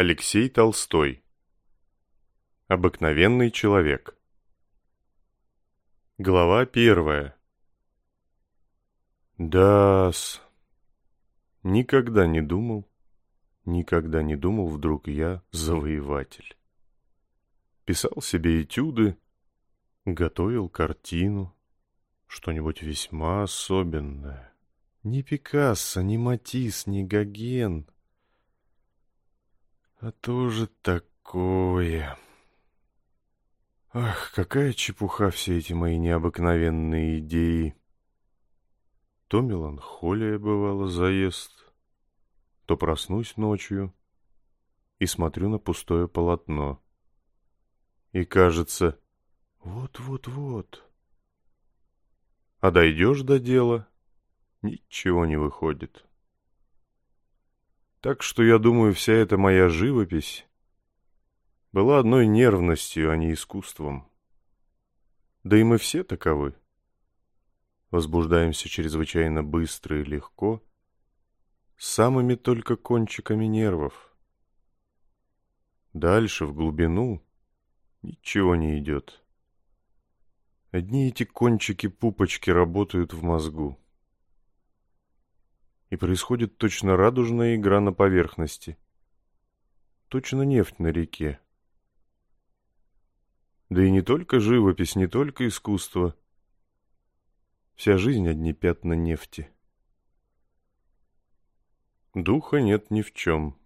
Алексей Толстой. Обыкновенный человек. Глава первая. Да-с. Никогда не думал, никогда не думал вдруг я завоеватель. Писал себе этюды, готовил картину, что-нибудь весьма особенное. Ни Пикассо, ни Матисс, ни Гоген. А тоже такое... Ах, какая чепуха все эти мои необыкновенные идеи. То меланхолия бывала заезд, то проснусь ночью и смотрю на пустое полотно. И кажется, вот-вот-вот. А дойдешь до дела, ничего не выходит. Так что я думаю, вся эта моя живопись была одной нервностью, а не искусством. Да и мы все таковы. Возбуждаемся чрезвычайно быстро и легко, самыми только кончиками нервов. Дальше, в глубину, ничего не идет. Одни эти кончики-пупочки работают в мозгу. И происходит точно радужная игра на поверхности. Точно нефть на реке. Да и не только живопись, не только искусство. Вся жизнь одни пятна нефти. Духа нет ни в чем.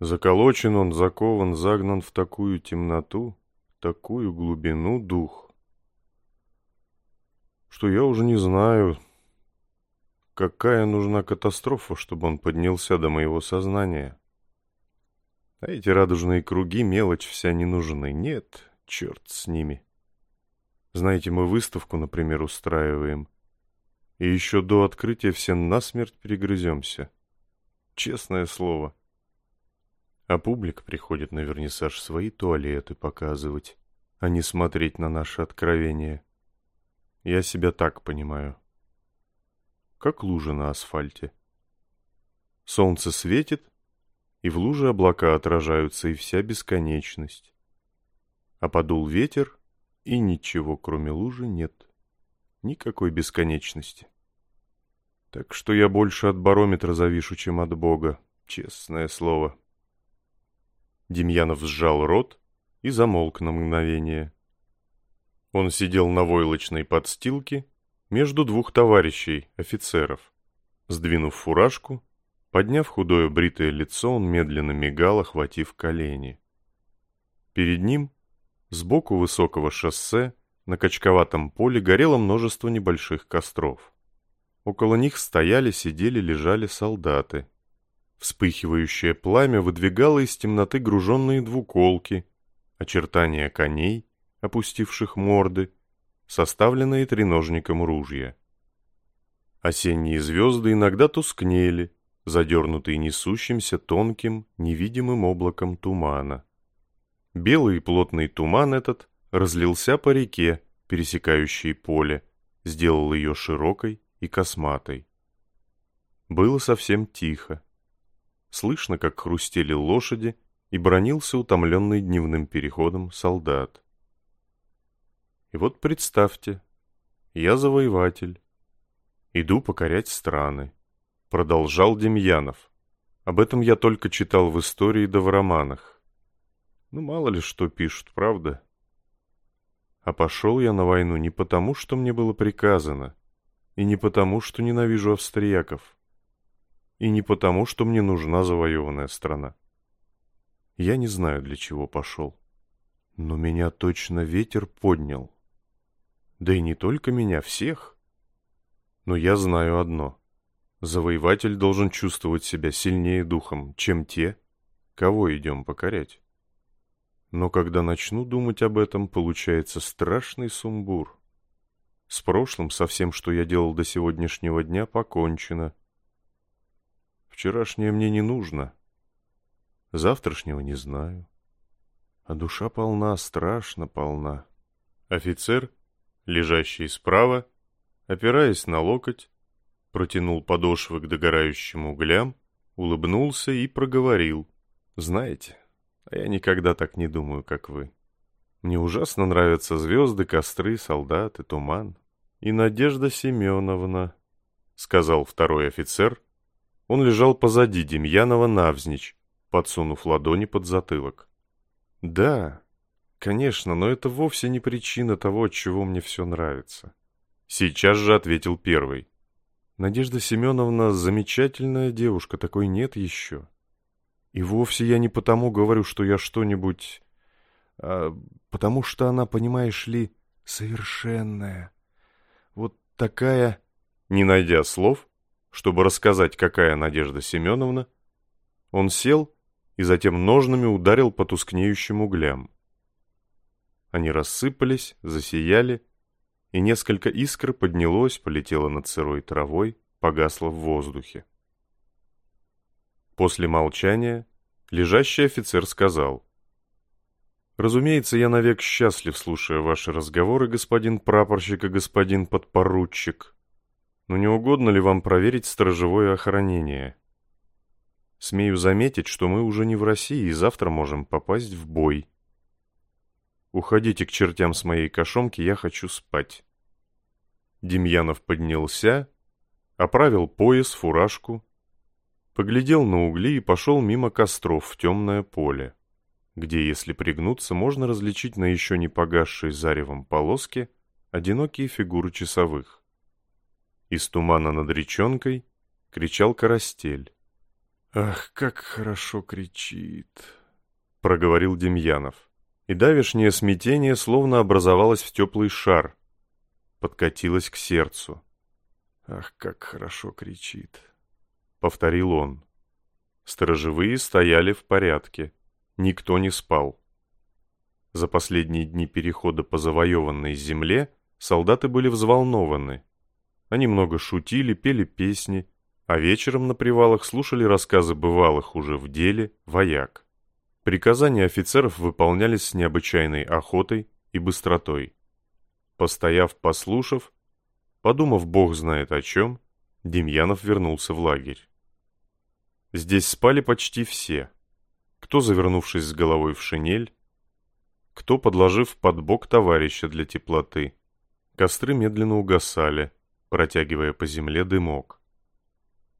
Заколочен он, закован, загнан в такую темноту, такую глубину дух, что я уже не знаю, какая нужна катастрофа, чтобы он поднялся до моего сознания. А эти радужные круги, мелочь вся не нужны. Нет, Черт с ними. Знаете, мы выставку, например, устраиваем. И еще до открытия все насмерть перегрыземся. Честное слово. А публика приходит на вернисаж свои туалеты показывать, а не смотреть на наши откровения. Я себя так понимаю. Как лужа на асфальте. Солнце светит, и в луже облака отражаются, и вся бесконечность а подул ветер, и ничего, кроме лужи, нет. Никакой бесконечности. Так что я больше от барометра завишу, чем от Бога, честное слово. Демьянов сжал рот и замолк на мгновение. Он сидел на войлочной подстилке между двух товарищей, офицеров. Сдвинув фуражку, подняв худое бритое лицо, он медленно мигал, охватив колени. Перед ним Сбоку высокого шоссе на качковатом поле горело множество небольших костров. Около них стояли, сидели, лежали солдаты. Вспыхивающее пламя выдвигало из темноты груженные двуколки, очертания коней, опустивших морды, составленные треножником ружья. Осенние звезды иногда тускнели, задернутые несущимся тонким, невидимым облаком тумана. Белый плотный туман этот разлился по реке, пересекающей поле, сделал ее широкой и косматой. Было совсем тихо. Слышно, как хрустели лошади, и бронился утомленный дневным переходом солдат. И вот представьте, я завоеватель. Иду покорять страны. Продолжал Демьянов. Об этом я только читал в истории да в романах. Ну, мало ли что пишут, правда? А пошел я на войну не потому, что мне было приказано, и не потому, что ненавижу австрияков, и не потому, что мне нужна завоеванная страна. Я не знаю, для чего пошел. Но меня точно ветер поднял. Да и не только меня, всех. Но я знаю одно. Завоеватель должен чувствовать себя сильнее духом, чем те, кого идем покорять. Но когда начну думать об этом, получается страшный сумбур. С прошлым, со всем, что я делал до сегодняшнего дня, покончено. Вчерашнее мне не нужно. Завтрашнего не знаю. А душа полна, страшно полна. Офицер, лежащий справа, опираясь на локоть, протянул подошвы к догорающим углям, улыбнулся и проговорил, Знаете, а я никогда так не думаю, как вы. Мне ужасно нравятся звезды, костры, солдаты, туман. И Надежда Семеновна, — сказал второй офицер. Он лежал позади Демьянова навзничь, подсунув ладони под затылок. Да, конечно, но это вовсе не причина того, от чего мне все нравится. Сейчас же ответил первый. Надежда Семеновна замечательная девушка, такой нет еще. И вовсе я не потому говорю, что я что-нибудь... А потому что она, понимаешь ли, совершенная. Вот такая... Не найдя слов, чтобы рассказать, какая Надежда Семеновна, он сел и затем ножными ударил по тускнеющим углям. Они рассыпались, засияли, и несколько искр поднялось, полетело над сырой травой, погасло в воздухе. После молчания лежащий офицер сказал. «Разумеется, я навек счастлив, слушая ваши разговоры, господин прапорщик и господин подпоручик. Но не угодно ли вам проверить сторожевое охранение? Смею заметить, что мы уже не в России и завтра можем попасть в бой. Уходите к чертям с моей кошомки, я хочу спать». Демьянов поднялся, оправил пояс, фуражку, Поглядел на угли и пошел мимо костров в темное поле, где, если пригнуться, можно различить на еще не погасшей заревом полоске одинокие фигуры часовых. Из тумана над речонкой кричал карастель. «Ах, как хорошо кричит!» — проговорил Демьянов. И давешнее смятение словно образовалось в теплый шар, подкатилось к сердцу. «Ах, как хорошо кричит!» повторил он. Сторожевые стояли в порядке. Никто не спал. За последние дни перехода по завоеванной земле солдаты были взволнованы. Они много шутили, пели песни, а вечером на привалах слушали рассказы бывалых уже в деле вояк. Приказания офицеров выполнялись с необычайной охотой и быстротой. Постояв, послушав, подумав бог знает о чем, Демьянов вернулся в лагерь. Здесь спали почти все. Кто завернувшись с головой в шинель, кто подложив под бок товарища для теплоты. Костры медленно угасали, протягивая по земле дымок.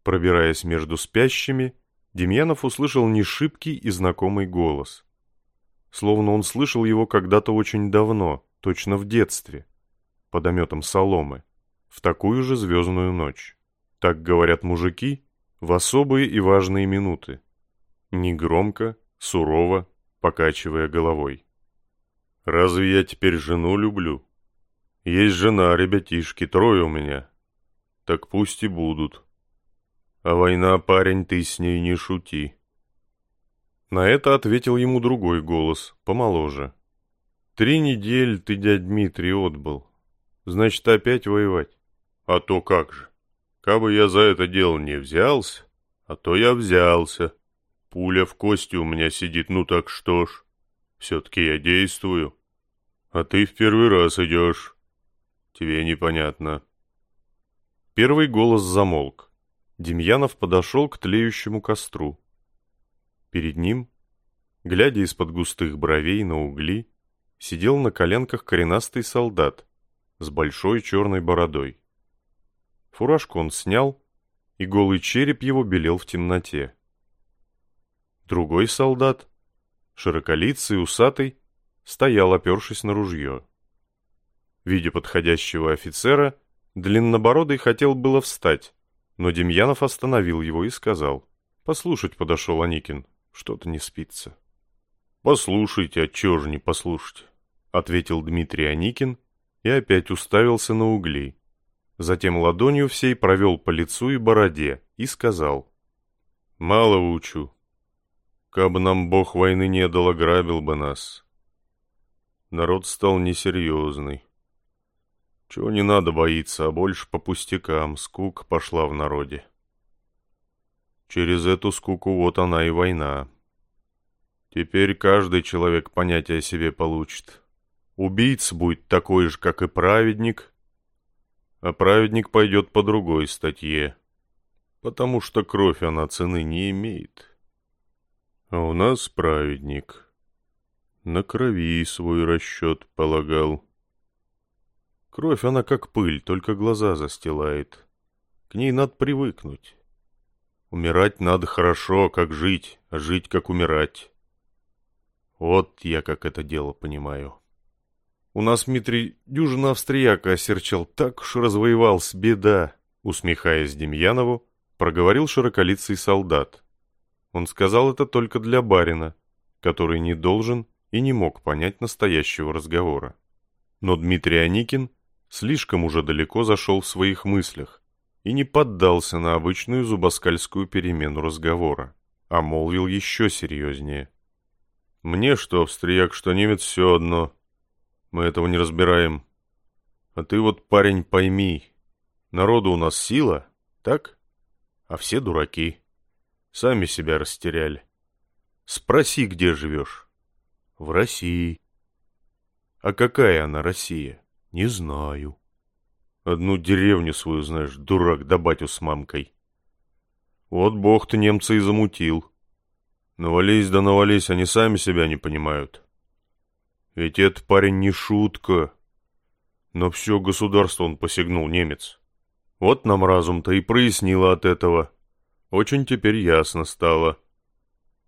Пробираясь между спящими, Демьянов услышал нешибкий и знакомый голос. Словно он слышал его когда-то очень давно, точно в детстве, под ометом соломы, в такую же звездную ночь. Так говорят мужики, в особые и важные минуты. Негромко, сурово, покачивая головой. «Разве я теперь жену люблю? Есть жена, ребятишки, трое у меня. Так пусть и будут. А война, парень, ты с ней не шути». На это ответил ему другой голос, помоложе. «Три недели ты, дядь Дмитрий, отбыл. Значит, опять воевать? А то как же. Кабы я за это дело не взялся, а то я взялся. Пуля в кости у меня сидит, ну так что ж. Все-таки я действую. А ты в первый раз идешь. Тебе непонятно. Первый голос замолк. Демьянов подошел к тлеющему костру. Перед ним, глядя из-под густых бровей на угли, сидел на коленках коренастый солдат с большой черной бородой. Фуражку он снял, и голый череп его белел в темноте. Другой солдат, широколицый, усатый, стоял, опершись на ружье. Видя подходящего офицера, длиннобородый хотел было встать, но Демьянов остановил его и сказал. «Послушать подошел Аникин, что-то не спится». «Послушайте, а чего же не послушать?» — ответил Дмитрий Аникин и опять уставился на угли. Затем ладонью всей провел по лицу и бороде и сказал. «Мало учу. Кабы нам бог войны не дал, ограбил бы нас. Народ стал несерьезный. Чего не надо боиться, а больше по пустякам, скука пошла в народе. Через эту скуку вот она и война. Теперь каждый человек понятие о себе получит. Убийц будет такой же, как и праведник, а праведник пойдет по другой статье, потому что кровь она цены не имеет. А у нас праведник. На крови свой расчет полагал. Кровь, она как пыль, только глаза застилает. К ней надо привыкнуть. Умирать надо хорошо, как жить, а жить, как умирать. Вот я как это дело понимаю. У нас Дмитрий дюжина австрияка осерчал, так уж развоевался, беда. Усмехаясь Демьянову, проговорил широколицый солдат. Он сказал это только для барина, который не должен и не мог понять настоящего разговора. Но Дмитрий Аникин слишком уже далеко зашел в своих мыслях и не поддался на обычную зубоскальскую перемену разговора, а молвил еще серьезнее. «Мне что австрияк, что немец, все одно. Мы этого не разбираем. А ты вот, парень, пойми, народу у нас сила, так? А все дураки. Сами себя растеряли. Спроси, где живешь. В России. А какая она Россия? Не знаю. Одну деревню свою знаешь, дурак, да батю с мамкой. Вот бог ты немца и замутил. Навались да навались, они сами себя не понимают. Ведь этот парень не шутка. Но все государство он посягнул, немец. Вот нам разум-то и прояснило от этого. Очень теперь ясно стало.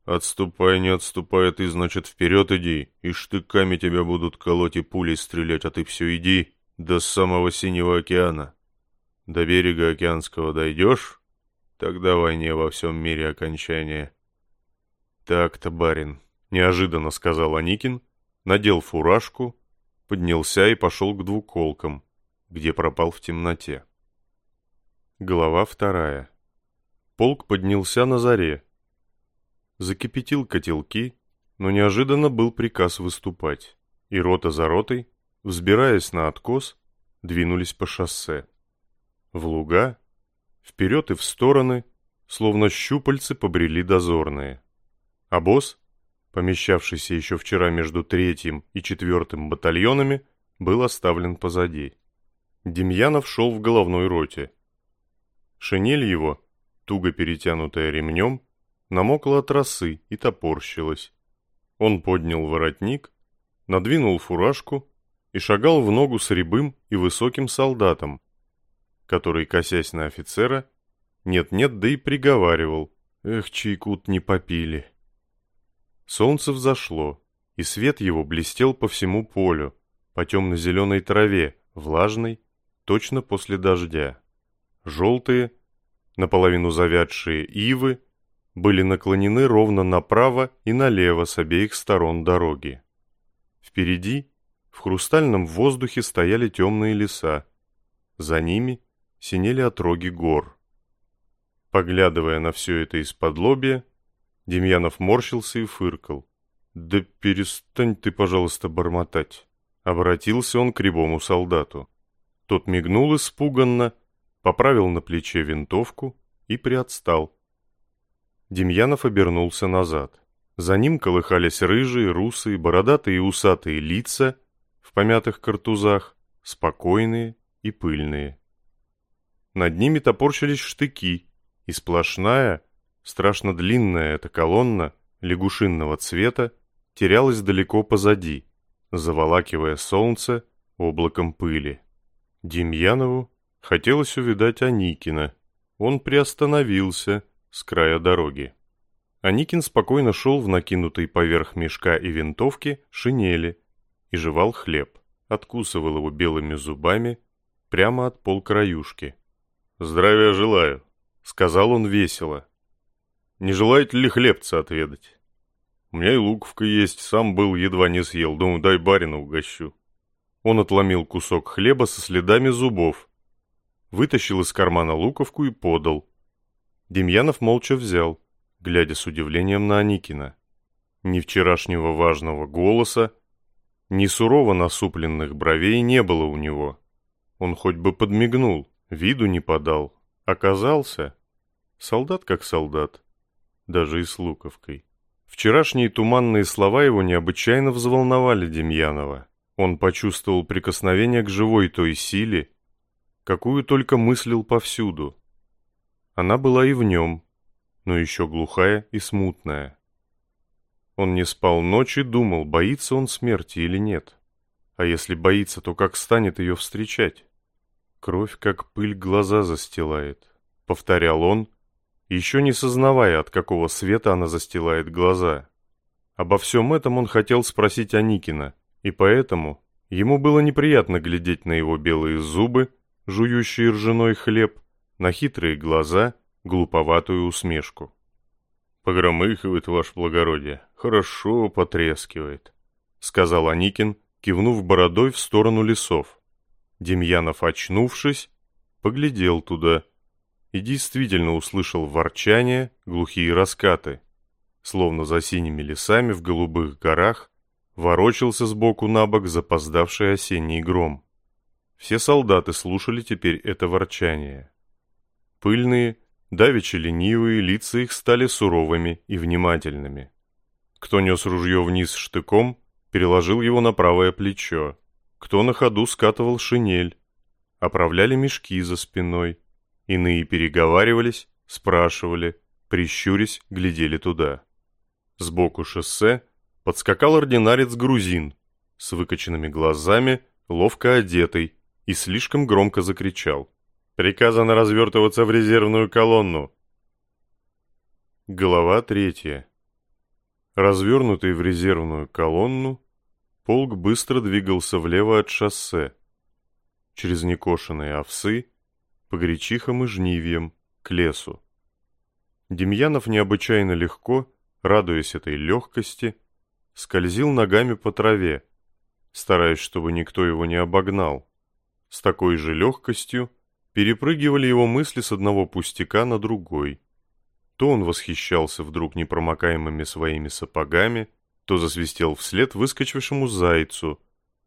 Отступай, не отступай, а ты, значит, вперед иди, и штыками тебя будут колоть и пулей стрелять, а ты все иди до самого Синего океана. До берега океанского дойдешь, тогда войне во всем мире окончание. Так-то, барин, неожиданно сказал Аникин, надел фуражку, поднялся и пошел к двуколкам, где пропал в темноте. Глава вторая. Полк поднялся на заре. Закипятил котелки, но неожиданно был приказ выступать, и рота за ротой, взбираясь на откос, двинулись по шоссе. В луга, вперед и в стороны, словно щупальцы побрели дозорные. А босс помещавшийся еще вчера между третьим и четвертым батальонами, был оставлен позади. Демьянов шел в головной роте. Шинель его, туго перетянутая ремнем, намокла от росы и топорщилась. Он поднял воротник, надвинул фуражку и шагал в ногу с рябым и высоким солдатом, который, косясь на офицера, нет-нет, да и приговаривал, «Эх, чайкут не попили». Солнце взошло, и свет его блестел по всему полю, по темно-зеленой траве, влажной, точно после дождя. Желтые, наполовину завядшие ивы были наклонены ровно направо и налево с обеих сторон дороги. Впереди, в хрустальном воздухе стояли темные леса, за ними синели отроги гор. Поглядывая на все это из-под лобья, Демьянов морщился и фыркал. «Да перестань ты, пожалуйста, бормотать!» Обратился он к рябому солдату. Тот мигнул испуганно, поправил на плече винтовку и приотстал. Демьянов обернулся назад. За ним колыхались рыжие, русые, бородатые и усатые лица в помятых картузах, спокойные и пыльные. Над ними топорщились штыки, и сплошная, Страшно длинная эта колонна лягушинного цвета терялась далеко позади, заволакивая солнце облаком пыли. Демьянову хотелось увидать Аникина. Он приостановился с края дороги. Аникин спокойно шел в накинутой поверх мешка и винтовки шинели и жевал хлеб, откусывал его белыми зубами прямо от полкраюшки. «Здравия желаю», — сказал он весело, не желаете ли хлебца отведать? У меня и луковка есть, сам был, едва не съел. Думаю, дай барина угощу. Он отломил кусок хлеба со следами зубов, вытащил из кармана луковку и подал. Демьянов молча взял, глядя с удивлением на Аникина. Ни вчерашнего важного голоса, ни сурово насупленных бровей не было у него. Он хоть бы подмигнул, виду не подал. Оказался солдат как солдат даже и с луковкой. Вчерашние туманные слова его необычайно взволновали Демьянова. Он почувствовал прикосновение к живой той силе, какую только мыслил повсюду. Она была и в нем, но еще глухая и смутная. Он не спал ночи, думал, боится он смерти или нет. А если боится, то как станет ее встречать? Кровь, как пыль, глаза застилает, — повторял он, еще не сознавая, от какого света она застилает глаза. Обо всем этом он хотел спросить Аникина, и поэтому ему было неприятно глядеть на его белые зубы, жующие ржаной хлеб, на хитрые глаза, глуповатую усмешку. «Погромыхивает, ваше благородие, хорошо потрескивает», — сказал Аникин, кивнув бородой в сторону лесов. Демьянов, очнувшись, поглядел туда и действительно услышал ворчание, глухие раскаты. Словно за синими лесами в голубых горах ворочался сбоку на бок запоздавший осенний гром. Все солдаты слушали теперь это ворчание. Пыльные, давеча ленивые, лица их стали суровыми и внимательными. Кто нес ружье вниз штыком, переложил его на правое плечо. Кто на ходу скатывал шинель. Оправляли мешки за спиной. Иные переговаривались, спрашивали, прищурясь, глядели туда. Сбоку шоссе подскакал ординарец-грузин с выкоченными глазами, ловко одетый, и слишком громко закричал. «Приказано развертываться в резервную колонну!» Глава третья. Развернутый в резервную колонну, полк быстро двигался влево от шоссе, через некошенные овсы, по гречихам и жнивьям, к лесу. Демьянов необычайно легко, радуясь этой легкости, скользил ногами по траве, стараясь, чтобы никто его не обогнал. С такой же легкостью перепрыгивали его мысли с одного пустяка на другой. То он восхищался вдруг непромокаемыми своими сапогами, то засвистел вслед выскочившему зайцу,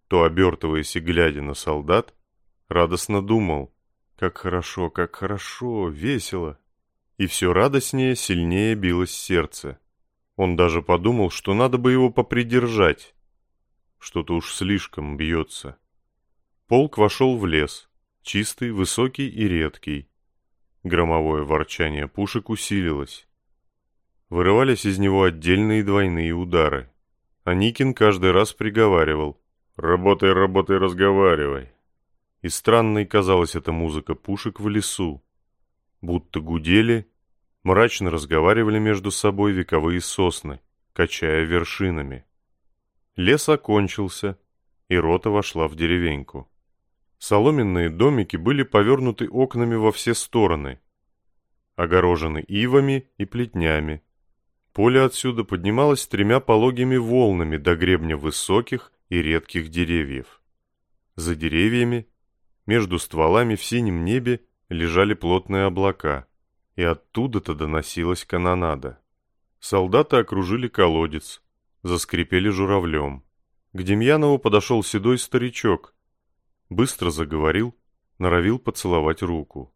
то, обертываясь и глядя на солдат, радостно думал, как хорошо, как хорошо, весело. И все радостнее, сильнее билось сердце. Он даже подумал, что надо бы его попридержать. Что-то уж слишком бьется. Полк вошел в лес, чистый, высокий и редкий. Громовое ворчание пушек усилилось. Вырывались из него отдельные двойные удары. Аникин каждый раз приговаривал «Работай, работай, разговаривай». И странной казалась эта музыка пушек в лесу. Будто гудели, мрачно разговаривали между собой вековые сосны, качая вершинами. Лес окончился, и рота вошла в деревеньку. Соломенные домики были повернуты окнами во все стороны, огорожены ивами и плетнями. Поле отсюда поднималось тремя пологими волнами до гребня высоких и редких деревьев. За деревьями, между стволами в синем небе, лежали плотные облака, и оттуда-то доносилась канонада. Солдаты окружили колодец, заскрипели журавлем. К Демьянову подошел седой старичок, быстро заговорил, норовил поцеловать руку.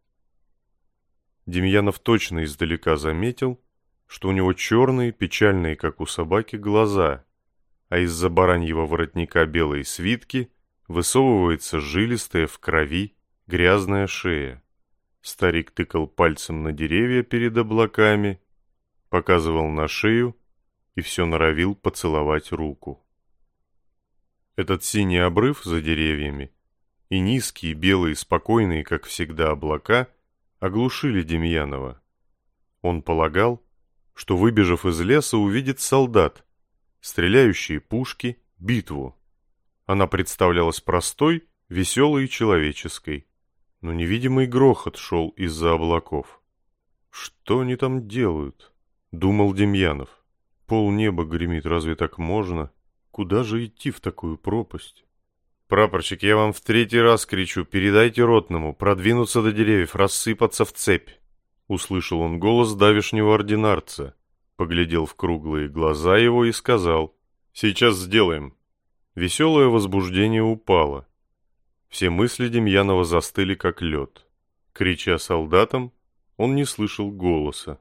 Демьянов точно издалека заметил, что у него черные, печальные, как у собаки, глаза, а из-за бараньего воротника белой свитки высовывается жилистая в крови грязная шея. Старик тыкал пальцем на деревья перед облаками, показывал на шею и все норовил поцеловать руку. Этот синий обрыв за деревьями и низкие, белые, спокойные, как всегда, облака оглушили Демьянова. Он полагал, что, выбежав из леса, увидит солдат, стреляющие пушки, битву. Она представлялась простой, веселой и человеческой, но невидимый грохот шел из-за облаков. «Что они там делают?» — думал Демьянов. «Пол неба гремит, разве так можно? Куда же идти в такую пропасть?» «Прапорщик, я вам в третий раз кричу, передайте ротному, продвинуться до деревьев, рассыпаться в цепь!» Услышал он голос давишнего ординарца, поглядел в круглые глаза его и сказал «Сейчас сделаем». Веселое возбуждение упало. Все мысли Демьянова застыли, как лед. Крича солдатам, он не слышал голоса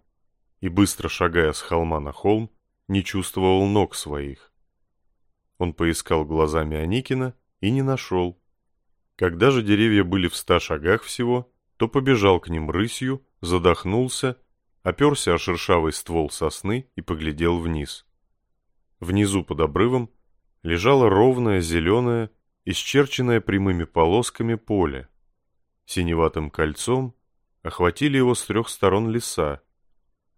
и, быстро шагая с холма на холм, не чувствовал ног своих. Он поискал глазами Аникина и не нашел. Когда же деревья были в ста шагах всего, то побежал к ним рысью, задохнулся, оперся о шершавый ствол сосны и поглядел вниз. Внизу под обрывом лежало ровное, зеленое, исчерченное прямыми полосками поле. Синеватым кольцом охватили его с трех сторон леса.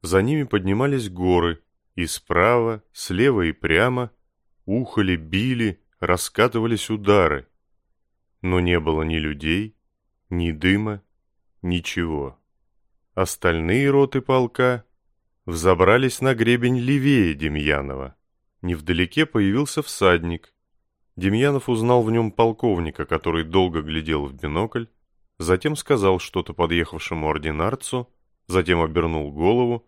За ними поднимались горы, и справа, слева и прямо ухали, били, раскатывались удары. Но не было ни людей, ни дыма, ничего. Остальные роты полка взобрались на гребень левее Демьянова. Невдалеке появился всадник. Демьянов узнал в нем полковника, который долго глядел в бинокль, затем сказал что-то подъехавшему ординарцу, затем обернул голову,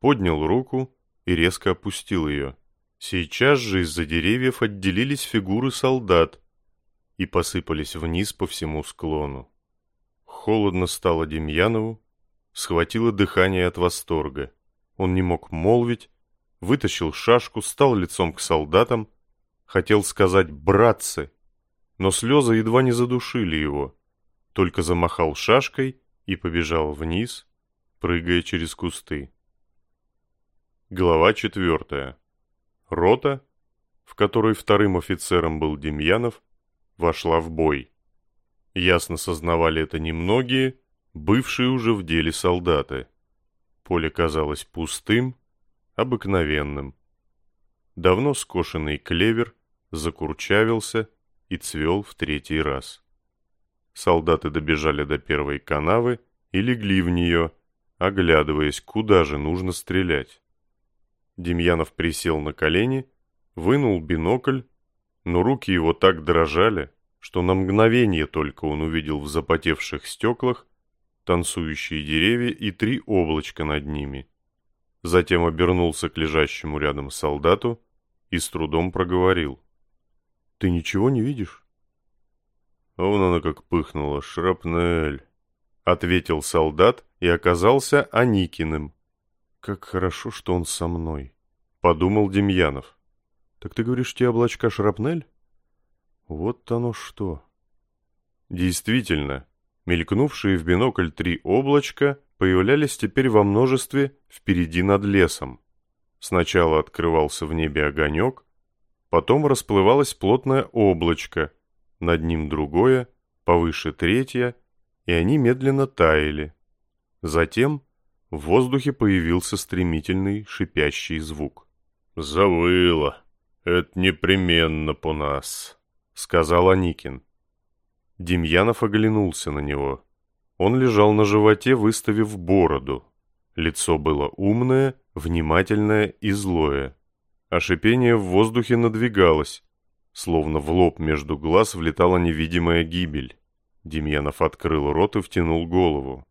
поднял руку и резко опустил ее. Сейчас же из-за деревьев отделились фигуры солдат и посыпались вниз по всему склону. Холодно стало Демьянову, схватило дыхание от восторга. Он не мог молвить, вытащил шашку, стал лицом к солдатам, хотел сказать «братцы», но слезы едва не задушили его, только замахал шашкой и побежал вниз, прыгая через кусты. Глава четвертая. Рота, в которой вторым офицером был Демьянов, вошла в бой. Ясно сознавали это немногие, бывшие уже в деле солдаты. Поле казалось пустым, обыкновенным. Давно скошенный клевер закурчавился и цвел в третий раз. Солдаты добежали до первой канавы и легли в нее, оглядываясь, куда же нужно стрелять. Демьянов присел на колени, вынул бинокль, но руки его так дрожали, что на мгновение только он увидел в запотевших стеклах танцующие деревья и три облачка над ними. Затем обернулся к лежащему рядом солдату и с трудом проговорил. «Ты ничего не видишь?» «Вон она как пыхнула, шрапнель», — ответил солдат и оказался Аникиным. «Как хорошо, что он со мной», — подумал Демьянов. «Так ты говоришь, те облачка шрапнель?» «Вот оно что». Действительно, Мелькнувшие в бинокль три облачка появлялись теперь во множестве впереди над лесом. Сначала открывался в небе огонек, потом расплывалось плотное облачко, над ним другое, повыше третье, и они медленно таяли. Затем в воздухе появился стремительный шипящий звук. «Завыло. Это непременно по нас», — сказал Аникин. Демьянов оглянулся на него. Он лежал на животе, выставив бороду. Лицо было умное, внимательное и злое. А шипение в воздухе надвигалось, словно в лоб между глаз влетала невидимая гибель. Демьянов открыл рот и втянул голову.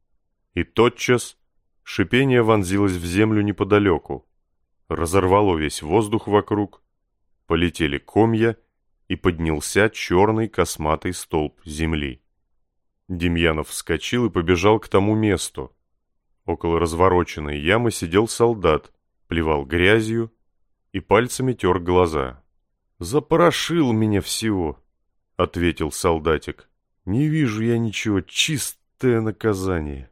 И тотчас шипение вонзилось в землю неподалеку. Разорвало весь воздух вокруг. Полетели комья, и поднялся черный косматый столб земли. Демьянов вскочил и побежал к тому месту. Около развороченной ямы сидел солдат, плевал грязью и пальцами тер глаза. «Запорошил меня всего», — ответил солдатик. «Не вижу я ничего, чистое наказание».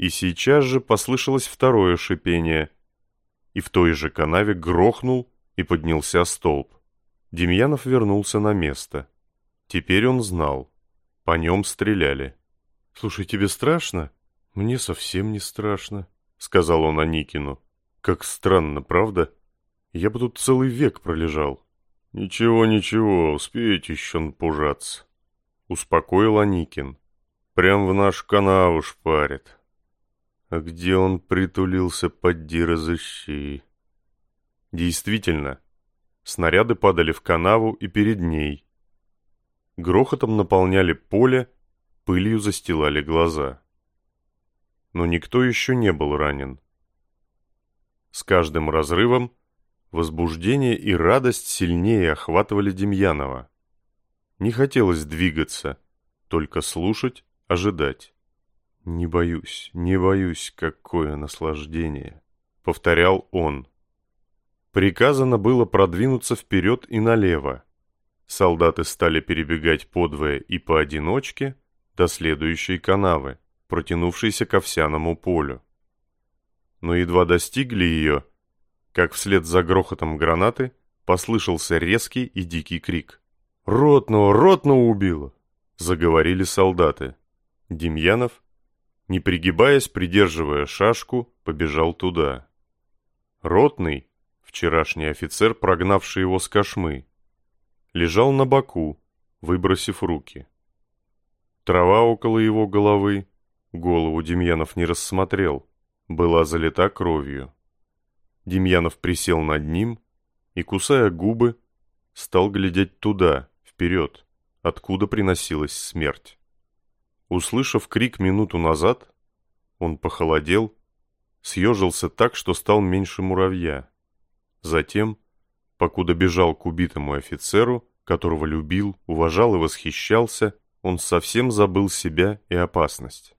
И сейчас же послышалось второе шипение, и в той же канаве грохнул и поднялся столб. Демьянов вернулся на место. Теперь он знал. По нем стреляли. «Слушай, тебе страшно?» «Мне совсем не страшно», — сказал он Аникину. «Как странно, правда? Я бы тут целый век пролежал». «Ничего, ничего, успеете еще напужаться», — успокоил Аникин. «Прям в наш канаву шпарит». «А где он притулился, поди разыщи?» Действительно, Снаряды падали в канаву и перед ней. Грохотом наполняли поле, пылью застилали глаза. Но никто еще не был ранен. С каждым разрывом возбуждение и радость сильнее охватывали Демьянова. Не хотелось двигаться, только слушать, ожидать. «Не боюсь, не боюсь, какое наслаждение!» — повторял он. Приказано было продвинуться вперед и налево. Солдаты стали перебегать подвое и поодиночке до следующей канавы, протянувшейся к овсяному полю. Но едва достигли ее, как вслед за грохотом гранаты послышался резкий и дикий крик. «Ротного, ротного убило!» — заговорили солдаты. Демьянов, не пригибаясь, придерживая шашку, побежал туда. Ротный, вчерашний офицер, прогнавший его с кошмы, лежал на боку, выбросив руки. Трава около его головы, голову Демьянов не рассмотрел, была залита кровью. Демьянов присел над ним и, кусая губы, стал глядеть туда, вперед, откуда приносилась смерть. Услышав крик минуту назад, он похолодел, съежился так, что стал меньше муравья. Затем, покуда бежал к убитому офицеру, которого любил, уважал и восхищался, он совсем забыл себя и опасность.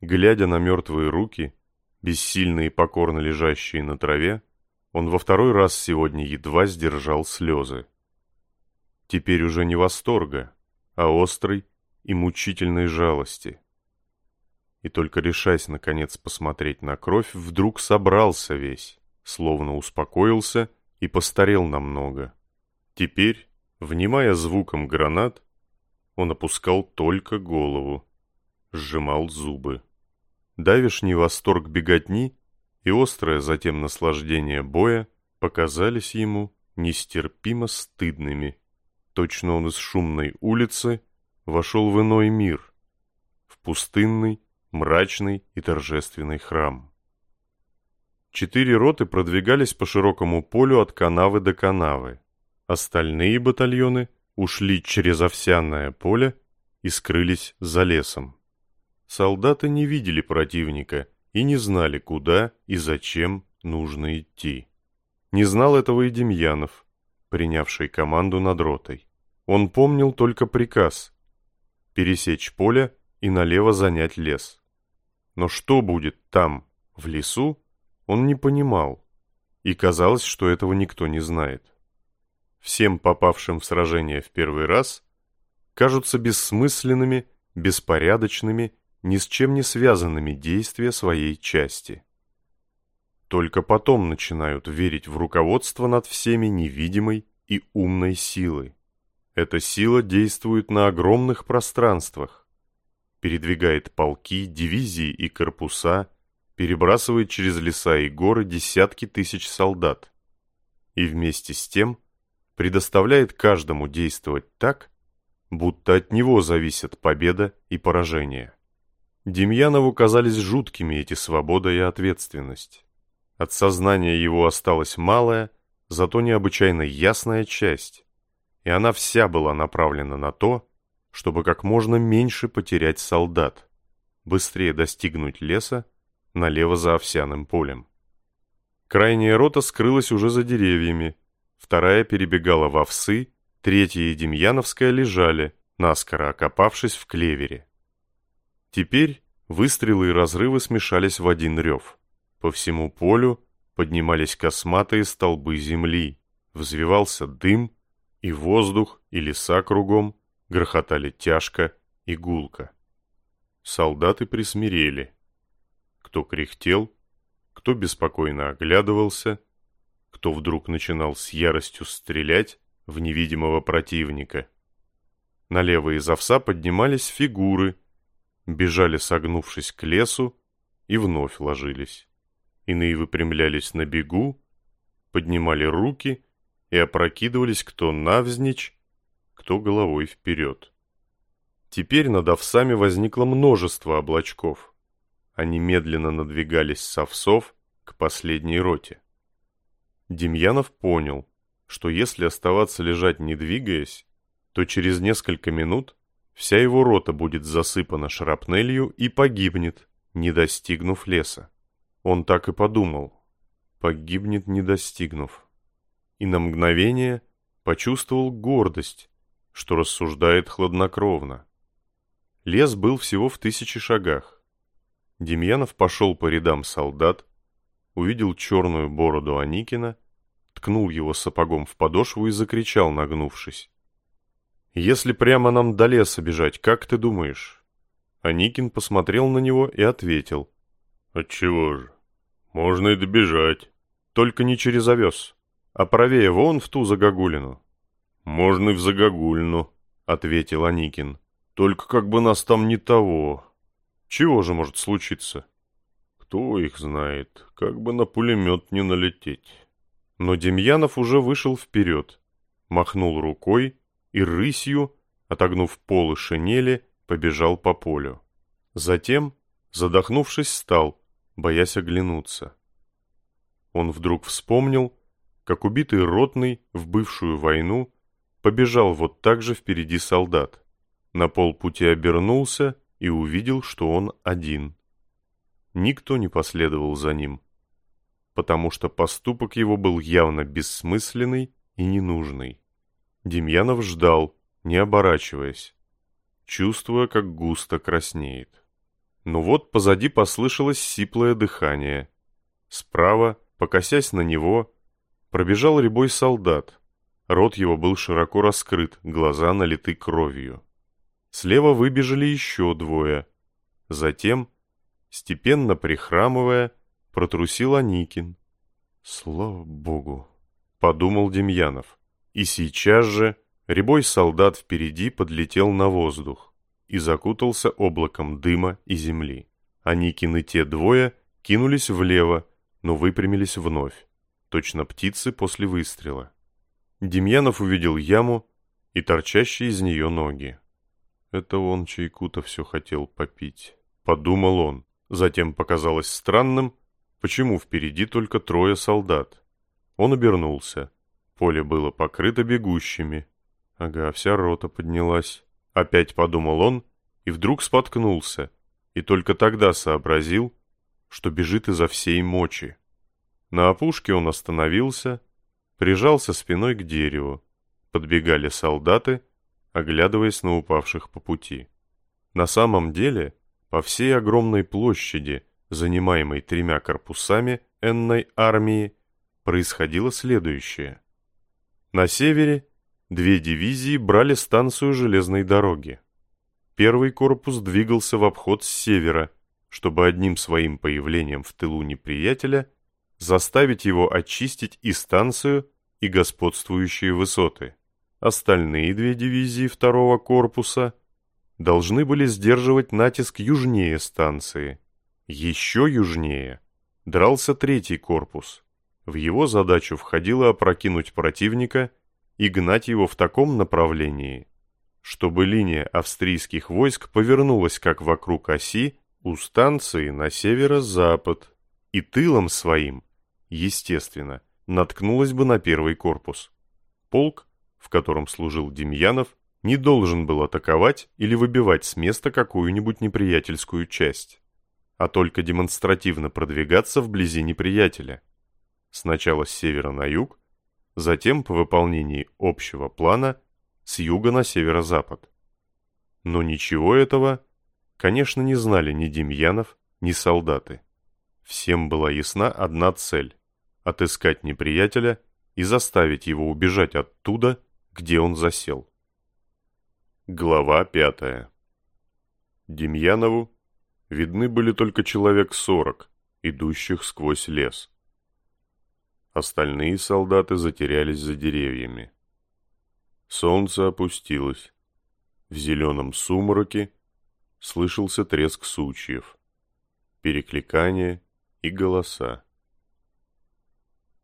Глядя на мертвые руки, бессильные и покорно лежащие на траве, он во второй раз сегодня едва сдержал слезы. Теперь уже не восторга, а острой и мучительной жалости. И только решаясь наконец посмотреть на кровь, вдруг собрался весь, словно успокоился и постарел намного. Теперь, внимая звуком гранат, он опускал только голову, сжимал зубы. Давишний восторг беготни и острое затем наслаждение боя показались ему нестерпимо стыдными. Точно он из шумной улицы вошел в иной мир, в пустынный, мрачный и торжественный храм. Четыре роты продвигались по широкому полю от канавы до канавы. Остальные батальоны ушли через овсяное поле и скрылись за лесом. Солдаты не видели противника и не знали, куда и зачем нужно идти. Не знал этого и Демьянов, принявший команду над ротой. Он помнил только приказ – пересечь поле и налево занять лес. Но что будет там, в лесу, он не понимал, и казалось, что этого никто не знает. Всем попавшим в сражение в первый раз кажутся бессмысленными, беспорядочными ни с чем не связанными действия своей части. Только потом начинают верить в руководство над всеми невидимой и умной силой. Эта сила действует на огромных пространствах, передвигает полки, дивизии и корпуса, перебрасывает через леса и горы десятки тысяч солдат и вместе с тем предоставляет каждому действовать так, будто от него зависят победа и поражение. Демьянову казались жуткими эти свобода и ответственность. От сознания его осталась малая, зато необычайно ясная часть, и она вся была направлена на то, чтобы как можно меньше потерять солдат, быстрее достигнуть леса налево за овсяным полем. Крайняя рота скрылась уже за деревьями, вторая перебегала в овсы, третья и Демьяновская лежали, наскоро окопавшись в клевере. Теперь выстрелы и разрывы смешались в один рев. По всему полю поднимались косматые столбы земли, взвивался дым, и воздух, и леса кругом грохотали тяжко и гулко. Солдаты присмирели. Кто кряхтел, кто беспокойно оглядывался, кто вдруг начинал с яростью стрелять в невидимого противника. Налево из овса поднимались фигуры — бежали согнувшись к лесу и вновь ложились. Иные выпрямлялись на бегу, поднимали руки и опрокидывались кто навзничь, кто головой вперед. Теперь над овсами возникло множество облачков. Они медленно надвигались с овсов к последней роте. Демьянов понял, что если оставаться лежать не двигаясь, то через несколько минут Вся его рота будет засыпана шрапнелью и погибнет, не достигнув леса. Он так и подумал. Погибнет, не достигнув. И на мгновение почувствовал гордость, что рассуждает хладнокровно. Лес был всего в тысячи шагах. Демьянов пошел по рядам солдат, увидел черную бороду Аникина, ткнул его сапогом в подошву и закричал, нагнувшись. Если прямо нам до леса бежать, как ты думаешь?» Аникин посмотрел на него и ответил. «Отчего же? Можно и добежать. Только не через овес. А правее вон в ту загогулину». «Можно и в загогулину», — ответил Аникин. «Только как бы нас там не того. Чего же может случиться?» «Кто их знает, как бы на пулемет не налететь». Но Демьянов уже вышел вперед, махнул рукой и рысью, отогнув полы шинели, побежал по полю. Затем, задохнувшись, встал, боясь оглянуться. Он вдруг вспомнил, как убитый ротный в бывшую войну побежал вот так же впереди солдат. На полпути обернулся и увидел, что он один. Никто не последовал за ним, потому что поступок его был явно бессмысленный и ненужный. Демьянов ждал, не оборачиваясь, чувствуя, как густо краснеет. Но вот позади послышалось сиплое дыхание. Справа, покосясь на него, пробежал рябой солдат. Рот его был широко раскрыт, глаза налиты кровью. Слева выбежали еще двое. Затем, степенно прихрамывая, протрусил Аникин. «Слава Богу!» — подумал Демьянов. И сейчас же рябой солдат впереди подлетел на воздух и закутался облаком дыма и земли. Аникин и те двое кинулись влево, но выпрямились вновь, точно птицы после выстрела. Демьянов увидел яму и торчащие из нее ноги. Это он чайку-то все хотел попить, подумал он. Затем показалось странным, почему впереди только трое солдат. Он обернулся. Поле было покрыто бегущими. Ага, вся рота поднялась. Опять подумал он и вдруг споткнулся, и только тогда сообразил, что бежит изо всей мочи. На опушке он остановился, прижался спиной к дереву. Подбегали солдаты, оглядываясь на упавших по пути. На самом деле, по всей огромной площади, занимаемой тремя корпусами энной армии, происходило следующее. На севере две дивизии брали станцию железной дороги. Первый корпус двигался в обход с севера, чтобы одним своим появлением в тылу неприятеля заставить его очистить и станцию, и господствующие высоты. Остальные две дивизии второго корпуса должны были сдерживать натиск южнее станции. Еще южнее дрался третий корпус, в его задачу входило опрокинуть противника и гнать его в таком направлении, чтобы линия австрийских войск повернулась как вокруг оси у станции на северо-запад и тылом своим, естественно, наткнулась бы на первый корпус. Полк, в котором служил Демьянов, не должен был атаковать или выбивать с места какую-нибудь неприятельскую часть, а только демонстративно продвигаться вблизи неприятеля – сначала с севера на юг, затем по выполнении общего плана с юга на северо-запад. Но ничего этого, конечно, не знали ни Демьянов, ни солдаты. Всем была ясна одна цель – отыскать неприятеля и заставить его убежать оттуда, где он засел. Глава пятая Демьянову видны были только человек сорок, идущих сквозь лес. Остальные солдаты затерялись за деревьями. Солнце опустилось. В зеленом сумраке слышался треск сучьев, перекликание и голоса.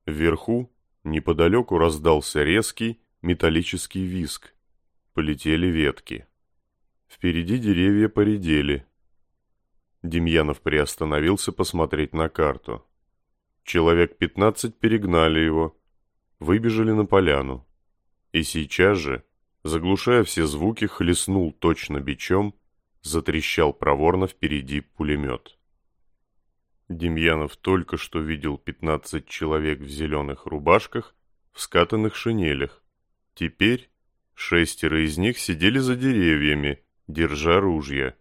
Вверху, неподалеку раздался резкий металлический визг. Полетели ветки. Впереди деревья поредели. Демьянов приостановился посмотреть на карту. Человек пятнадцать перегнали его, выбежали на поляну. И сейчас же, заглушая все звуки, хлестнул точно бичом, затрещал проворно впереди пулемет. Демьянов только что видел пятнадцать человек в зеленых рубашках, в скатанных шинелях. Теперь шестеро из них сидели за деревьями, держа ружья.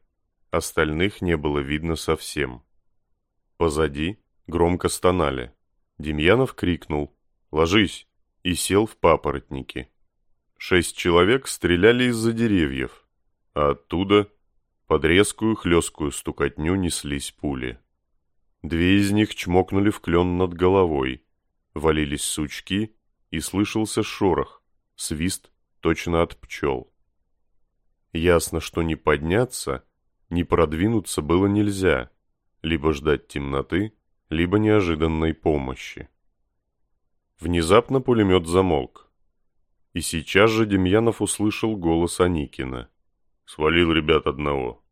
Остальных не было видно совсем. Позади Громко стонали. Демьянов крикнул «Ложись!» и сел в папоротники. Шесть человек стреляли из-за деревьев, а оттуда под резкую хлесткую стукотню неслись пули. Две из них чмокнули в клен над головой, валились сучки и слышался шорох, свист точно от пчел. Ясно, что не подняться, не продвинуться было нельзя, либо ждать темноты, либо неожиданной помощи. Внезапно пулемет замолк. И сейчас же Демьянов услышал голос Аникина. «Свалил ребят одного.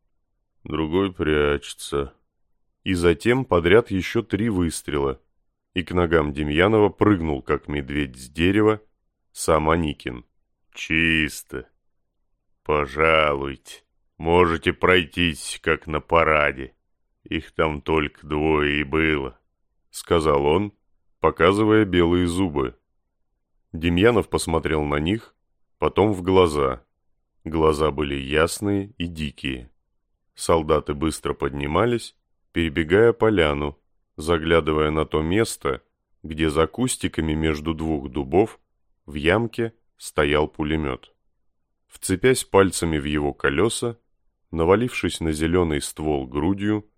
Другой прячется». И затем подряд еще три выстрела. И к ногам Демьянова прыгнул, как медведь с дерева, сам Аникин. «Чисто. Пожалуйте. Можете пройтись, как на параде. Их там только двое и было», — сказал он, показывая белые зубы. Демьянов посмотрел на них, потом в глаза. Глаза были ясные и дикие. Солдаты быстро поднимались, перебегая поляну, заглядывая на то место, где за кустиками между двух дубов в ямке стоял пулемет. Вцепясь пальцами в его колеса, навалившись на зеленый ствол грудью,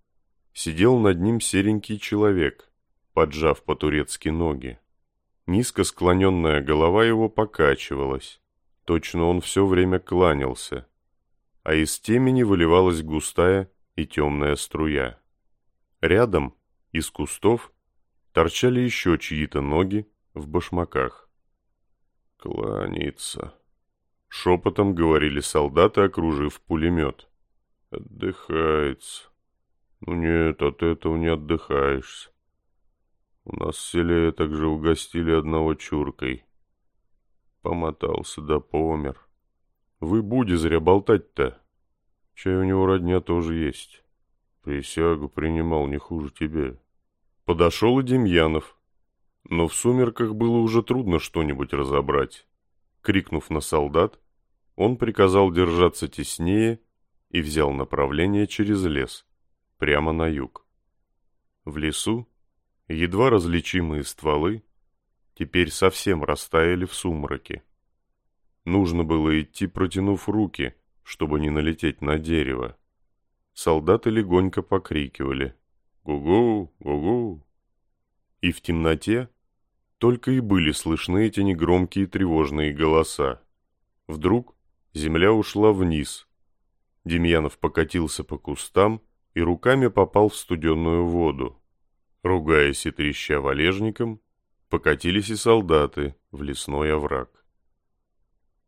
сидел над ним серенький человек, поджав по-турецки ноги. Низко склоненная голова его покачивалась. Точно он все время кланялся. А из темени выливалась густая и темная струя. Рядом, из кустов, торчали еще чьи-то ноги в башмаках. «Кланяется», — шепотом говорили солдаты, окружив пулемет. «Отдыхается. Ну нет, от этого не отдыхаешься. У нас в селе также угостили одного чуркой. Помотался да помер. Вы буди зря болтать-то. Чай у него родня тоже есть. Присягу принимал не хуже тебе. Подошел и Демьянов. Но в сумерках было уже трудно что-нибудь разобрать. Крикнув на солдат, он приказал держаться теснее и взял направление через лес, прямо на юг. В лесу Едва различимые стволы теперь совсем растаяли в сумраке. Нужно было идти, протянув руки, чтобы не налететь на дерево. Солдаты легонько покрикивали «Гу-гу! Гу-гу!» И в темноте только и были слышны эти негромкие тревожные голоса. Вдруг земля ушла вниз. Демьянов покатился по кустам и руками попал в студенную воду. Ругаясь и треща валежником, покатились и солдаты в лесной овраг.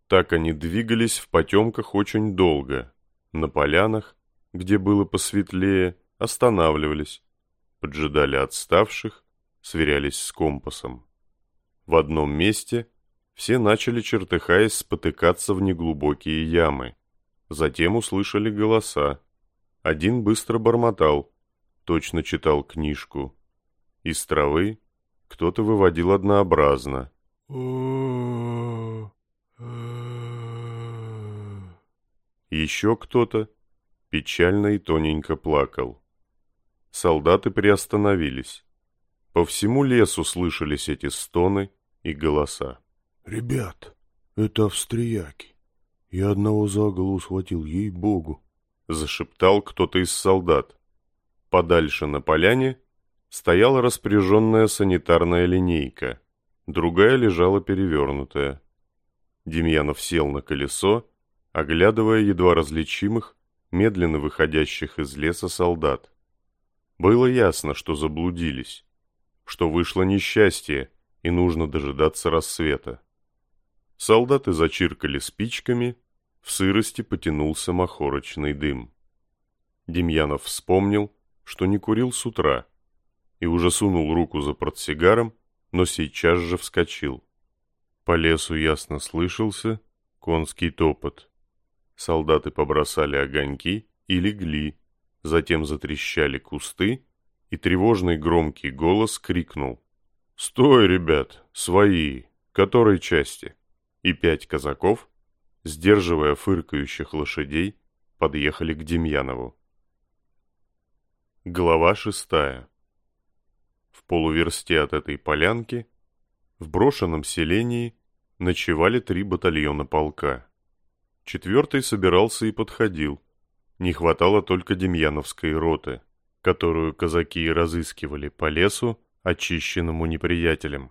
Так они двигались в потемках очень долго. На полянах, где было посветлее, останавливались, поджидали отставших, сверялись с компасом. В одном месте все начали, чертыхаясь, спотыкаться в неглубокие ямы. Затем услышали голоса. Один быстро бормотал, точно читал книжку. Из травы кто-то выводил однообразно. Еще кто-то печально и тоненько плакал. Солдаты приостановились. По всему лесу слышались эти стоны и голоса. «Ребят, это австрияки. Я одного за голову схватил, ей-богу!» Зашептал кто-то из солдат. Подальше на поляне стояла распоряженная санитарная линейка, другая лежала перевернутая. Демьянов сел на колесо, оглядывая едва различимых, медленно выходящих из леса солдат. Было ясно, что заблудились, что вышло несчастье и нужно дожидаться рассвета. Солдаты зачиркали спичками, в сырости потянулся махорочный дым. Демьянов вспомнил, что не курил с утра, и уже сунул руку за портсигаром, но сейчас же вскочил. По лесу ясно слышался конский топот. Солдаты побросали огоньки и легли, затем затрещали кусты, и тревожный громкий голос крикнул. «Стой, ребят, свои! Которой части?» И пять казаков, сдерживая фыркающих лошадей, подъехали к Демьянову. Глава шестая в полуверсте от этой полянки, в брошенном селении, ночевали три батальона полка. Четвертый собирался и подходил. Не хватало только Демьяновской роты, которую казаки разыскивали по лесу, очищенному неприятелем.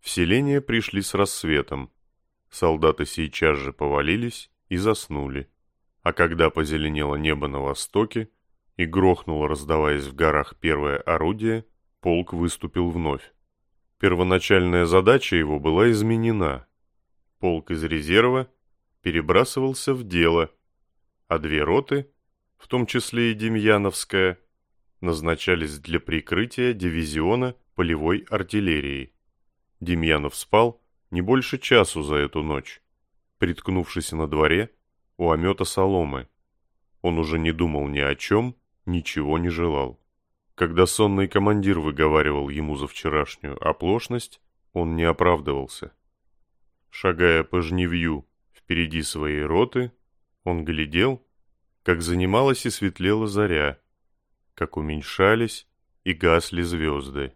В селение пришли с рассветом. Солдаты сейчас же повалились и заснули. А когда позеленело небо на востоке и грохнуло, раздаваясь в горах первое орудие, полк выступил вновь. Первоначальная задача его была изменена. Полк из резерва перебрасывался в дело, а две роты, в том числе и Демьяновская, назначались для прикрытия дивизиона полевой артиллерии. Демьянов спал не больше часу за эту ночь, приткнувшись на дворе у омета соломы. Он уже не думал ни о чем, ничего не желал. Когда сонный командир выговаривал ему за вчерашнюю оплошность, он не оправдывался. Шагая по жневью впереди своей роты, он глядел, как занималась и светлела заря, как уменьшались и гасли звезды.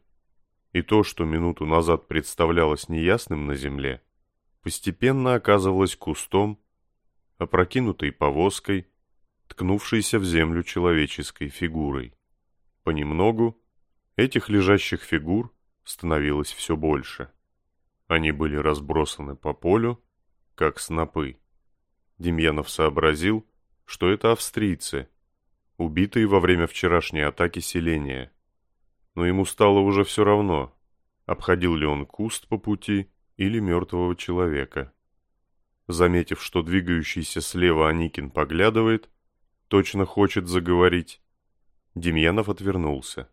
И то, что минуту назад представлялось неясным на земле, постепенно оказывалось кустом, опрокинутой повозкой, ткнувшейся в землю человеческой фигурой. Понемногу этих лежащих фигур становилось все больше. Они были разбросаны по полю, как снопы. Демьянов сообразил, что это австрийцы, убитые во время вчерашней атаки селения. Но ему стало уже все равно, обходил ли он куст по пути или мертвого человека. Заметив, что двигающийся слева Аникин поглядывает, точно хочет заговорить, Демьянов отвернулся.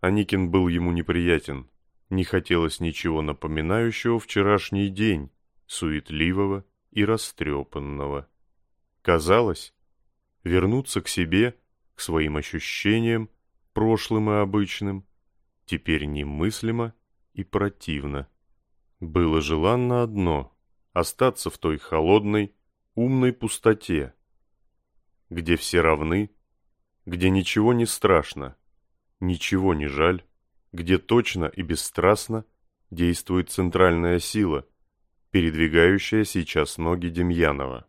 Аникин был ему неприятен. Не хотелось ничего напоминающего вчерашний день, суетливого и растрепанного. Казалось, вернуться к себе, к своим ощущениям, прошлым и обычным, теперь немыслимо и противно. Было желанно одно — остаться в той холодной, умной пустоте, где все равны, где ничего не страшно, ничего не жаль, где точно и бесстрастно действует центральная сила, передвигающая сейчас ноги Демьянова.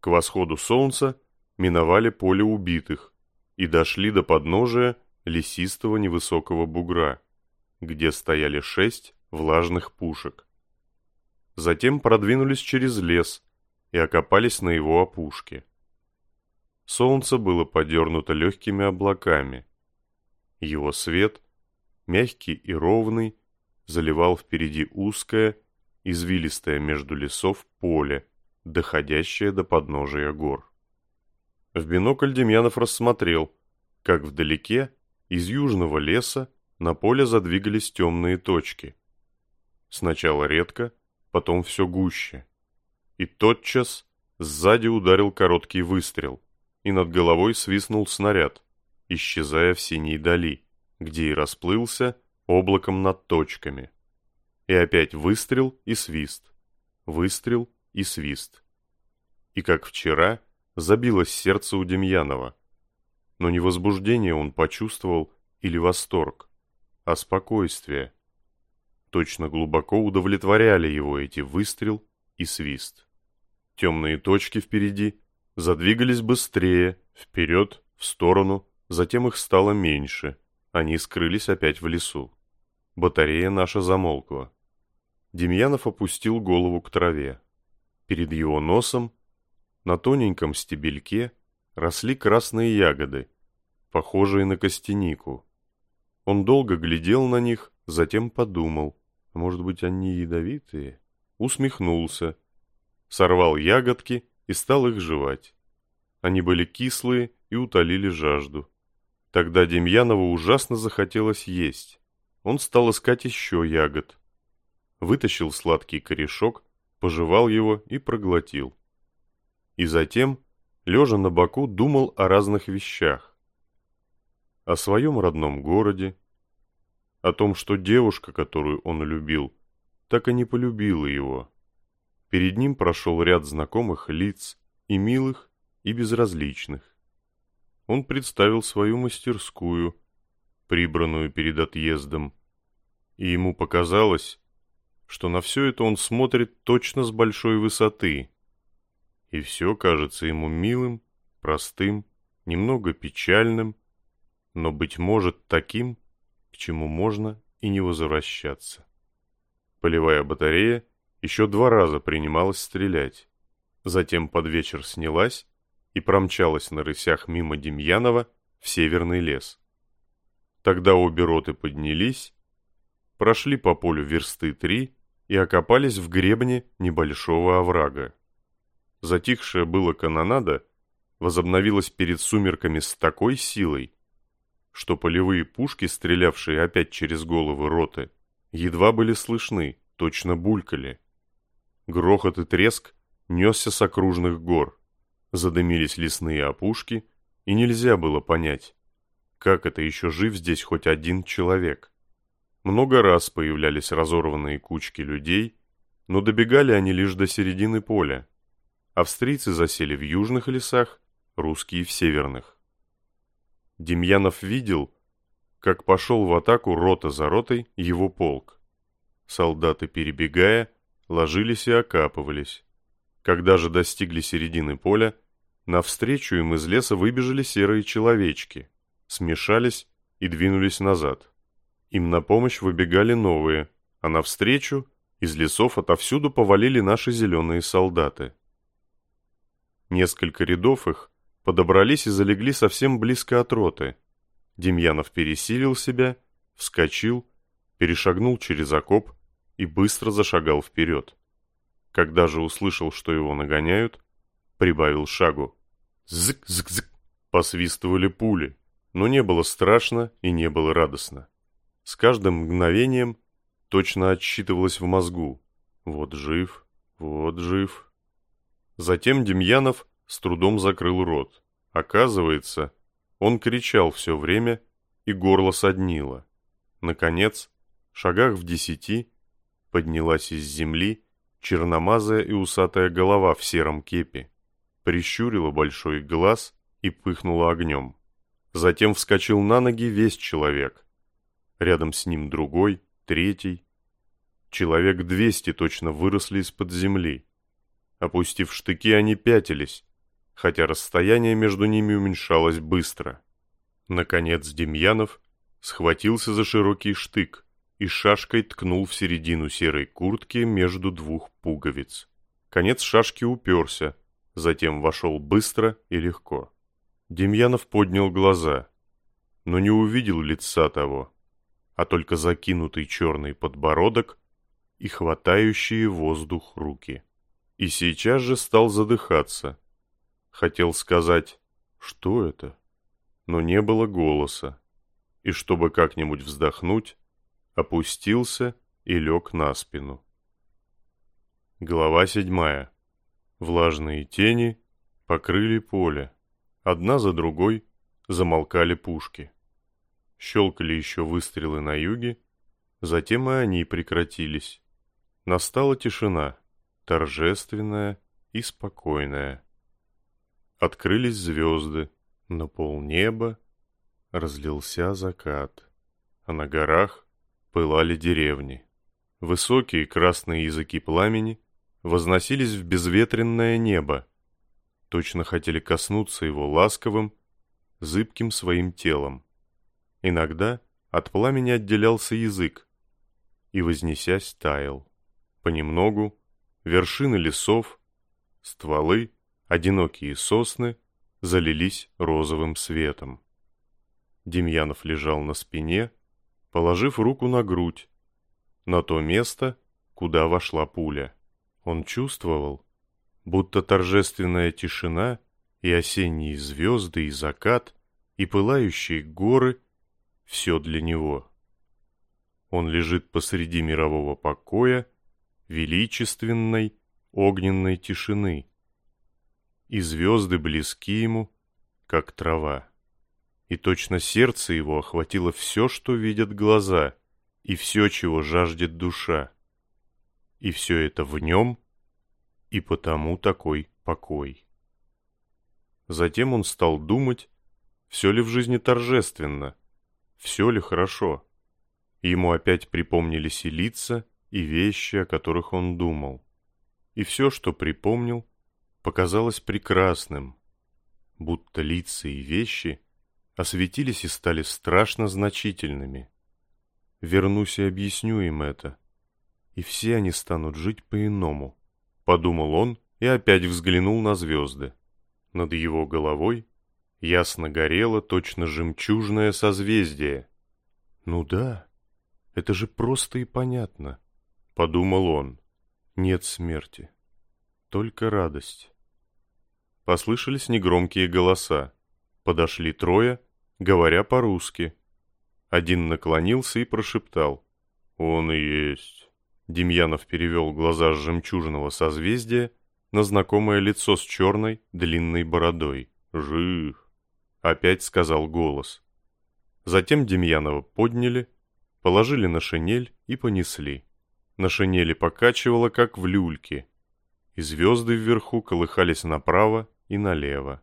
К восходу солнца миновали поле убитых и дошли до подножия лесистого невысокого бугра, где стояли шесть влажных пушек. Затем продвинулись через лес и окопались на его опушке. Солнце было подернуто легкими облаками. Его свет, мягкий и ровный, заливал впереди узкое, извилистое между лесов поле, доходящее до подножия гор. В бинокль Демьянов рассмотрел, как вдалеке, из южного леса, на поле задвигались темные точки. Сначала редко, потом все гуще. И тотчас сзади ударил короткий выстрел и над головой свистнул снаряд, исчезая в синей дали, где и расплылся облаком над точками. И опять выстрел и свист, выстрел и свист. И как вчера забилось сердце у Демьянова. Но не возбуждение он почувствовал или восторг, а спокойствие. Точно глубоко удовлетворяли его эти выстрел и свист. Темные точки впереди задвигались быстрее, вперед, в сторону, затем их стало меньше. Они скрылись опять в лесу. Батарея наша замолкла. Демьянов опустил голову к траве. Перед его носом, на тоненьком стебельке, росли красные ягоды, похожие на костянику. Он долго глядел на них, затем подумал, может быть, они ядовитые? Усмехнулся, сорвал ягодки и стал их жевать. Они были кислые и утолили жажду. Тогда Демьянову ужасно захотелось есть. Он стал искать еще ягод. Вытащил сладкий корешок, пожевал его и проглотил. И затем, лежа на боку, думал о разных вещах. О своем родном городе, о том, что девушка, которую он любил, так и не полюбила его. Перед ним прошел ряд знакомых лиц, и милых, и безразличных. Он представил свою мастерскую, прибранную перед отъездом, и ему показалось, что на все это он смотрит точно с большой высоты, и все кажется ему милым, простым, немного печальным, но, быть может, таким, к чему можно и не возвращаться. Полевая батарея еще два раза принималась стрелять. Затем под вечер снялась и промчалась на рысях мимо Демьянова в северный лес. Тогда обе роты поднялись, прошли по полю версты три и окопались в гребне небольшого оврага. Затихшая была канонада возобновилась перед сумерками с такой силой, что полевые пушки, стрелявшие опять через головы роты, едва были слышны, точно булькали. Грохот и треск несся с окружных гор, задымились лесные опушки, и нельзя было понять, как это еще жив здесь хоть один человек. Много раз появлялись разорванные кучки людей, но добегали они лишь до середины поля. Австрийцы засели в южных лесах, русские в северных. Демьянов видел, как пошел в атаку рота за ротой его полк. Солдаты, перебегая, ложились и окапывались. Когда же достигли середины поля, навстречу им из леса выбежали серые человечки, смешались и двинулись назад. Им на помощь выбегали новые, а навстречу из лесов отовсюду повалили наши зеленые солдаты. Несколько рядов их подобрались и залегли совсем близко от роты. Демьянов пересилил себя, вскочил, перешагнул через окоп и быстро зашагал вперед. Когда же услышал, что его нагоняют, прибавил шагу. Зык-зык-зык! Посвистывали пули, но не было страшно и не было радостно. С каждым мгновением точно отсчитывалось в мозгу. Вот жив, вот жив. Затем Демьянов с трудом закрыл рот. Оказывается, он кричал все время, и горло соднило. Наконец, шагах в десяти, поднялась из земли черномазая и усатая голова в сером кепе, прищурила большой глаз и пыхнула огнем. Затем вскочил на ноги весь человек. Рядом с ним другой, третий. Человек двести точно выросли из-под земли. Опустив штыки, они пятились, хотя расстояние между ними уменьшалось быстро. Наконец Демьянов схватился за широкий штык и шашкой ткнул в середину серой куртки между двух пуговиц. Конец шашки уперся, затем вошел быстро и легко. Демьянов поднял глаза, но не увидел лица того, а только закинутый черный подбородок и хватающие воздух руки. И сейчас же стал задыхаться, Хотел сказать «Что это?», но не было голоса, и чтобы как-нибудь вздохнуть, опустился и лег на спину. Глава седьмая. Влажные тени покрыли поле. Одна за другой замолкали пушки. Щелкали еще выстрелы на юге, затем и они прекратились. Настала тишина, торжественная и спокойная. Открылись звезды, на полнеба разлился закат, а на горах пылали деревни. Высокие красные языки пламени возносились в безветренное небо, точно хотели коснуться его ласковым, зыбким своим телом. Иногда от пламени отделялся язык и, вознесясь, таял. Понемногу вершины лесов, стволы Одинокие сосны залились розовым светом. Демьянов лежал на спине, положив руку на грудь, на то место, куда вошла пуля. Он чувствовал, будто торжественная тишина и осенние звезды, и закат, и пылающие горы — все для него. Он лежит посреди мирового покоя, величественной, огненной тишины, и звезды близки ему, как трава. И точно сердце его охватило все, что видят глаза, и все, чего жаждет душа. И все это в нем, и потому такой покой. Затем он стал думать, все ли в жизни торжественно, все ли хорошо. Ему опять припомнились и лица, и вещи, о которых он думал. И все, что припомнил, показалось прекрасным, будто лица и вещи осветились и стали страшно значительными. Вернусь и объясню им это. и все они станут жить по-иному. Подумал он и опять взглянул на звезды. Над его головой ясно горело точно жемчужное созвездие. «Ну да, это же просто и понятно», — подумал он. «Нет смерти, только радость». Послышались негромкие голоса. Подошли трое, говоря по-русски. Один наклонился и прошептал. «Он и есть». Демьянов перевел глаза с жемчужного созвездия на знакомое лицо с черной, длинной бородой. «Жив!» — опять сказал голос. Затем Демьянова подняли, положили на шинель и понесли. На шинели покачивало, как в люльке, и звезды вверху колыхались направо и налево.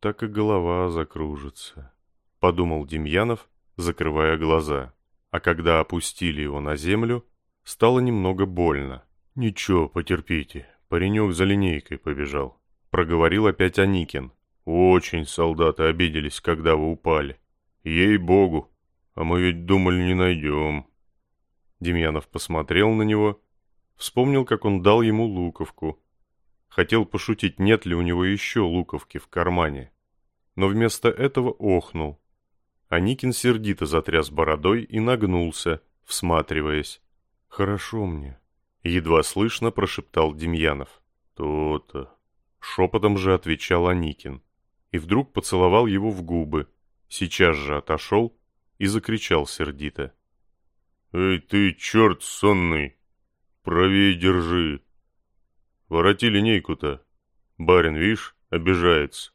Так и голова закружится, — подумал Демьянов, закрывая глаза. А когда опустили его на землю, стало немного больно. «Ничего, потерпите, паренек за линейкой побежал», — проговорил опять Аникин. «Очень солдаты обиделись, когда вы упали. Ей-богу, а мы ведь думали, не найдем». Демьянов посмотрел на него, вспомнил, как он дал ему луковку, Хотел пошутить, нет ли у него еще луковки в кармане. Но вместо этого охнул. Аникин сердито затряс бородой и нагнулся, всматриваясь. «Хорошо мне», — едва слышно прошептал Демьянов. «То-то». Шепотом же отвечал Аникин. И вдруг поцеловал его в губы. Сейчас же отошел и закричал сердито. «Эй ты, черт сонный! Правее держи! Вороти линейку-то. Барин, видишь, обижается.